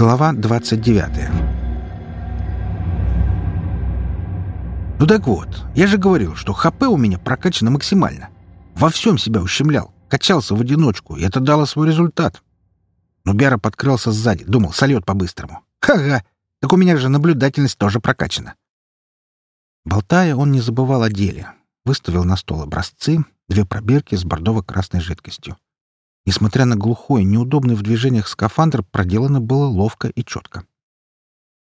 Глава 29 Ну так вот, я же говорил, что ХП у меня прокачано максимально. Во всем себя ущемлял, качался в одиночку, и это дало свой результат. Но Бяра подкрылся сзади, думал, сольет по-быстрому. Ха-ха, так у меня же наблюдательность тоже прокачана. Болтая, он не забывал о деле. Выставил на стол образцы, две пробирки с бордово-красной жидкостью. Несмотря на глухой, неудобный в движениях скафандр, проделано было ловко и четко.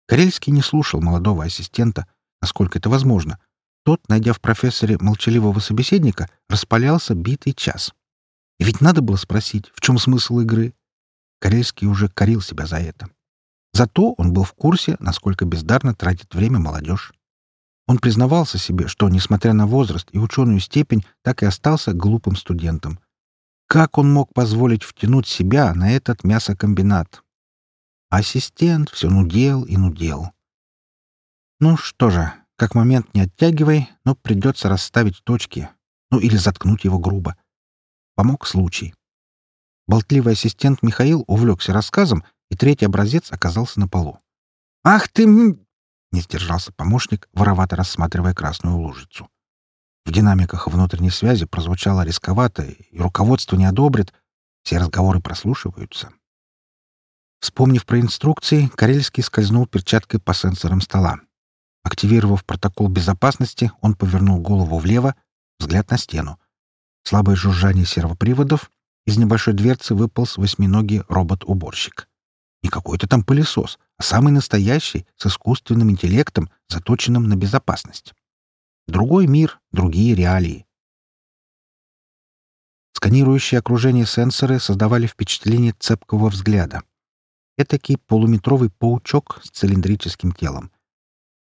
Карельский не слушал молодого ассистента, насколько это возможно. Тот, найдя в профессоре молчаливого собеседника, распалялся битый час. И ведь надо было спросить, в чем смысл игры. Карельский уже корил себя за это. Зато он был в курсе, насколько бездарно тратит время молодежь. Он признавался себе, что, несмотря на возраст и ученую степень, так и остался глупым студентом — как он мог позволить втянуть себя на этот мясокомбинат? Ассистент все нудел и нудел. Ну что же, как момент не оттягивай, но придется расставить точки. Ну или заткнуть его грубо. Помог случай. Болтливый ассистент Михаил увлекся рассказом, и третий образец оказался на полу. «Ах ты!» — не сдержался помощник, воровато рассматривая красную лужицу. В динамиках внутренней связи прозвучало рисковато, и руководство не одобрит. Все разговоры прослушиваются. Вспомнив про инструкции, Карельский скользнул перчаткой по сенсорам стола. Активировав протокол безопасности, он повернул голову влево, взгляд на стену. Слабое жужжание сервоприводов, из небольшой дверцы выполз восьминогий робот-уборщик. Не какой-то там пылесос, а самый настоящий, с искусственным интеллектом, заточенным на безопасность. Другой мир, другие реалии. Сканирующие окружение сенсоры создавали впечатление цепкого взгляда. Этакий полуметровый паучок с цилиндрическим телом.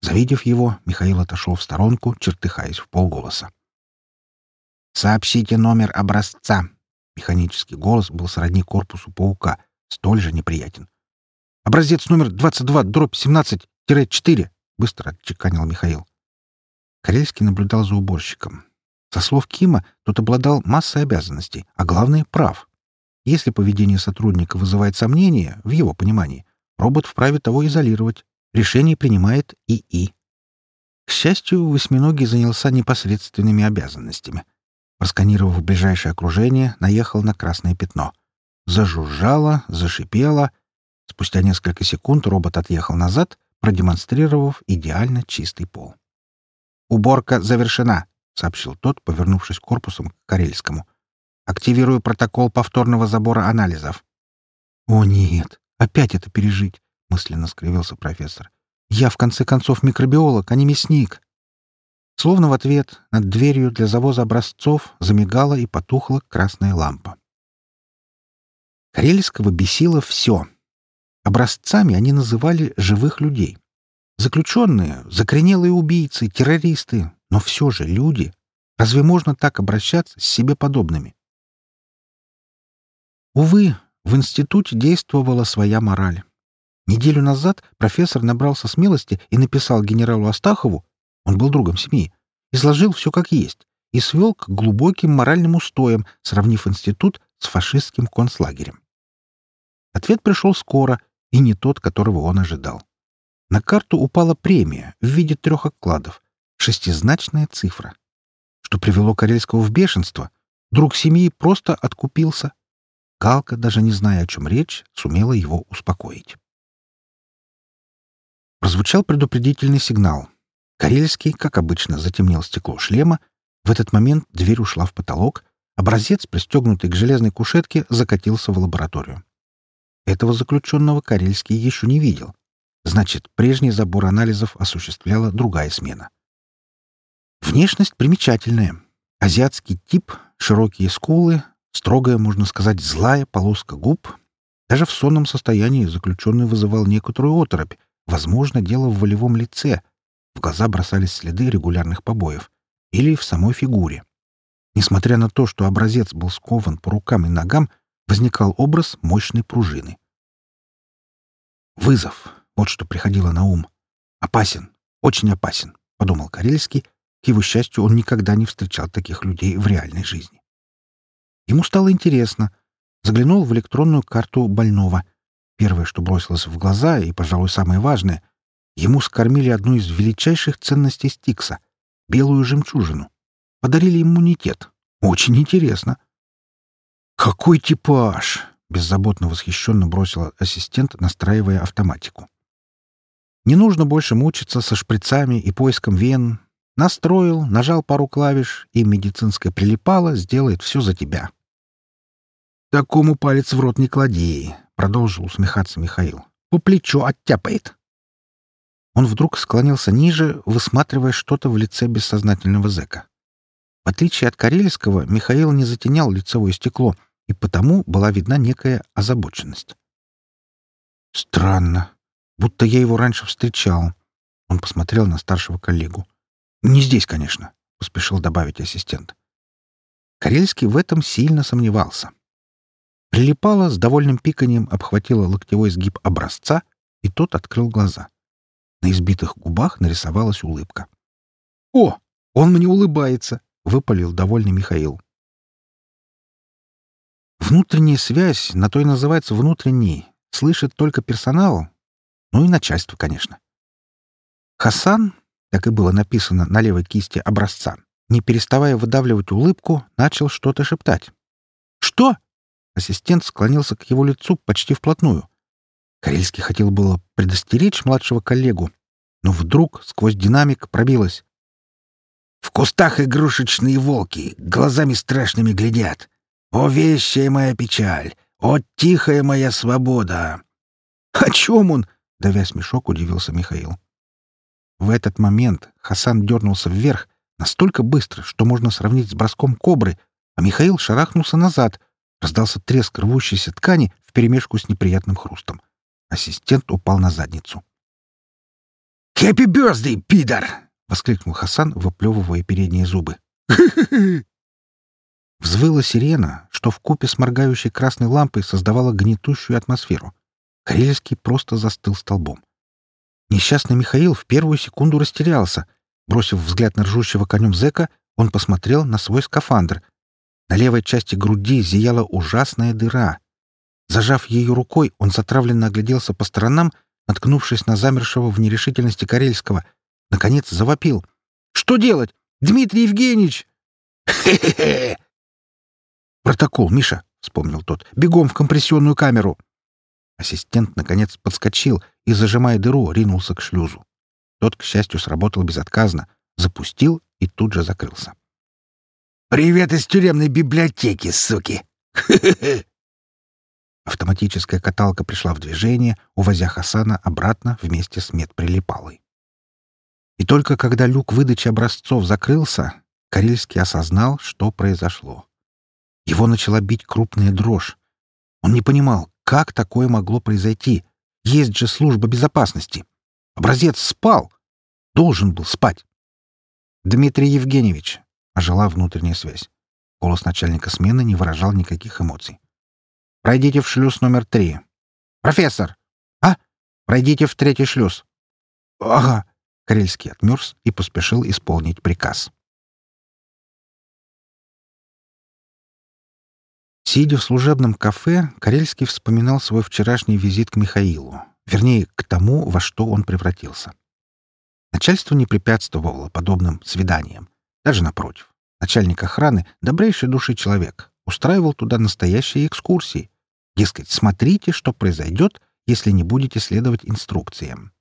Завидев его, Михаил отошел в сторонку, чертыхаясь в полголоса. «Сообщите номер образца!» Механический голос был сродни корпусу паука, столь же неприятен. «Образец номер 22, дробь 17-4!» — быстро отчеканил Михаил. Карельский наблюдал за уборщиком. Со слов Кима, тот обладал массой обязанностей, а главное — прав. Если поведение сотрудника вызывает сомнения, в его понимании, робот вправе того изолировать. Решение принимает ИИ. К счастью, восьминогий занялся непосредственными обязанностями. Просканировав ближайшее окружение, наехал на красное пятно. Зажужжало, зашипело. Спустя несколько секунд робот отъехал назад, продемонстрировав идеально чистый пол. «Уборка завершена», — сообщил тот, повернувшись корпусом к Карельскому. «Активирую протокол повторного забора анализов». «О, нет! Опять это пережить!» — мысленно скривился профессор. «Я, в конце концов, микробиолог, а не мясник». Словно в ответ над дверью для завоза образцов замигала и потухла красная лампа. Карельского бесило все. Образцами они называли живых людей. Заключенные, закоренелые убийцы, террористы, но все же люди. Разве можно так обращаться с себе подобными? Увы, в институте действовала своя мораль. Неделю назад профессор набрался смелости и написал генералу Астахову, он был другом семьи, изложил все как есть и свел к глубоким моральным устоям, сравнив институт с фашистским концлагерем. Ответ пришел скоро и не тот, которого он ожидал. На карту упала премия в виде трех окладов, шестизначная цифра. Что привело Карельского в бешенство. Друг семьи просто откупился. Галка, даже не зная, о чем речь, сумела его успокоить. Прозвучал предупредительный сигнал. Карельский, как обычно, затемнил стекло шлема. В этот момент дверь ушла в потолок. Образец, пристегнутый к железной кушетке, закатился в лабораторию. Этого заключенного Карельский еще не видел. Значит, прежний забор анализов осуществляла другая смена. Внешность примечательная. Азиатский тип, широкие скулы, строгая, можно сказать, злая полоска губ. Даже в сонном состоянии заключенный вызывал некоторую оторопь. Возможно, дело в волевом лице. В глаза бросались следы регулярных побоев. Или в самой фигуре. Несмотря на то, что образец был скован по рукам и ногам, возникал образ мощной пружины. Вызов. Вот что приходило на ум. «Опасен, очень опасен», — подумал Карельский. К его счастью, он никогда не встречал таких людей в реальной жизни. Ему стало интересно. Заглянул в электронную карту больного. Первое, что бросилось в глаза, и, пожалуй, самое важное, ему скормили одну из величайших ценностей Стикса — белую жемчужину. Подарили иммунитет. Очень интересно. «Какой типаж!» — беззаботно восхищенно бросила ассистент, настраивая автоматику. Не нужно больше мучиться со шприцами и поиском вен. Настроил, нажал пару клавиш, и медицинское прилипало сделает все за тебя. «Такому палец в рот не клади», — продолжил усмехаться Михаил. «По плечу оттяпает». Он вдруг склонился ниже, высматривая что-то в лице бессознательного зэка. В отличие от карельского, Михаил не затенял лицевое стекло, и потому была видна некая озабоченность. «Странно. Будто я его раньше встречал». Он посмотрел на старшего коллегу. «Не здесь, конечно», — поспешил добавить ассистент. Карельский в этом сильно сомневался. Прилипала с довольным пиканием, обхватила локтевой сгиб образца, и тот открыл глаза. На избитых губах нарисовалась улыбка. «О, он мне улыбается!» — выпалил довольный Михаил. Внутренняя связь, на то и называется внутренней, слышит только персонал, ну и начальство, конечно. Хасан, так и было написано на левой кисти образца, не переставая выдавливать улыбку, начал что-то шептать. «Что?» Ассистент склонился к его лицу почти вплотную. Карельский хотел было предостеречь младшего коллегу, но вдруг сквозь динамик пробилось. В кустах игрушечные волки глазами страшными глядят. О, вещая моя печаль! О, тихая моя свобода! О чем он? Давя смешок, удивился Михаил. В этот момент Хасан дернулся вверх настолько быстро, что можно сравнить с броском кобры, а Михаил шарахнулся назад. Раздался треск рвущейся ткани вперемешку с неприятным хрустом. Ассистент упал на задницу. «Хэппи бёрздей, пидор!» воскликнул Хасан, выплевывая передние зубы. Взвыла сирена, что в купе с моргающей красной лампой создавала гнетущую атмосферу. Карельский просто застыл столбом. Несчастный Михаил в первую секунду растерялся. Бросив взгляд на ржущего конем зэка, он посмотрел на свой скафандр. На левой части груди зияла ужасная дыра. Зажав ее рукой, он затравленно огляделся по сторонам, наткнувшись на замершего в нерешительности Карельского — Наконец завопил. «Что делать? Дмитрий Евгеньевич!» «Хе-хе-хе!» «Протокол, Миша!» — вспомнил тот. «Бегом в компрессионную камеру!» Ассистент, наконец, подскочил и, зажимая дыру, ринулся к шлюзу. Тот, к счастью, сработал безотказно, запустил и тут же закрылся. «Привет из тюремной библиотеки, суки!» Автоматическая каталка пришла в движение, увозя Хасана обратно вместе с медприлипалой. И только когда люк выдачи образцов закрылся, Карельский осознал, что произошло. Его начала бить крупная дрожь. Он не понимал, как такое могло произойти. Есть же служба безопасности. Образец спал. Должен был спать. «Дмитрий Евгеньевич», — ожила внутренняя связь. Голос начальника смены не выражал никаких эмоций. «Пройдите в шлюз номер три». «Профессор!» «А? Пройдите в третий шлюз». «Ага», Карельский отмерз и поспешил исполнить приказ. Сидя в служебном кафе, Карельский вспоминал свой вчерашний визит к Михаилу, вернее, к тому, во что он превратился. Начальство не препятствовало подобным свиданиям. Даже напротив. Начальник охраны — добрейшей души человек. Устраивал туда настоящие экскурсии. Дескать, смотрите, что произойдет, если не будете следовать инструкциям.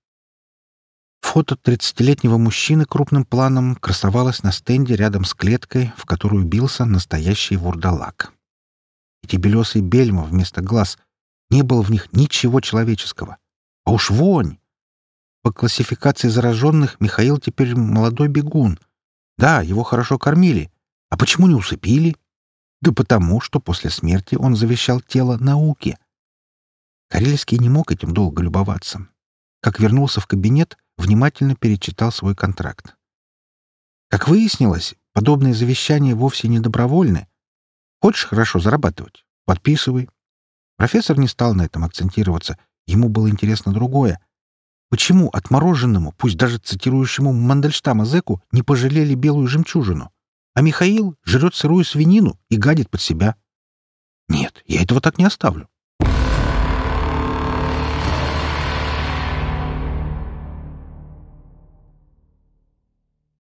Фото 30-летнего мужчины крупным планом красовалось на стенде рядом с клеткой, в которую бился настоящий вурдалак. Эти белесые бельма вместо глаз, не было в них ничего человеческого. А уж вонь! По классификации зараженных Михаил теперь молодой бегун. Да, его хорошо кормили. А почему не усыпили? Да потому, что после смерти он завещал тело науке. Карельский не мог этим долго любоваться. Как вернулся в кабинет, внимательно перечитал свой контракт. Как выяснилось, подобные завещания вовсе не добровольны. Хочешь хорошо зарабатывать? Подписывай. Профессор не стал на этом акцентироваться. Ему было интересно другое. Почему отмороженному, пусть даже цитирующему Мандельштама зэку, не пожалели белую жемчужину? А Михаил жрет сырую свинину и гадит под себя. Нет, я этого так не оставлю.